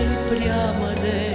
el prea mărește.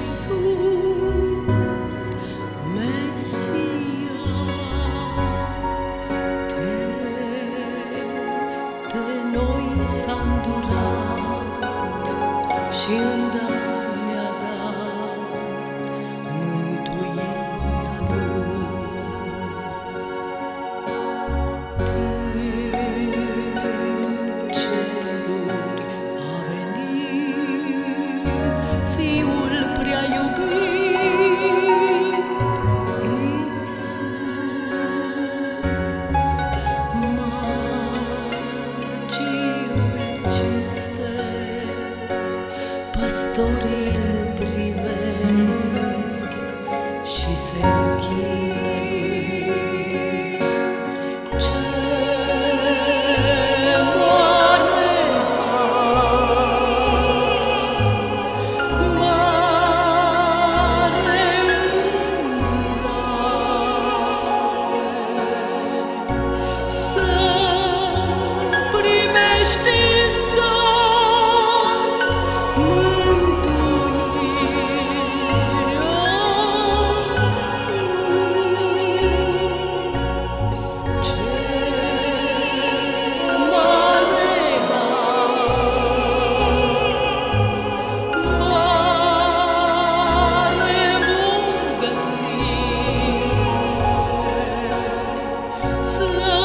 Iisus, Mesia, de, de noi s-a îndurat și îndată Păstorii îl privesc și se închin. love.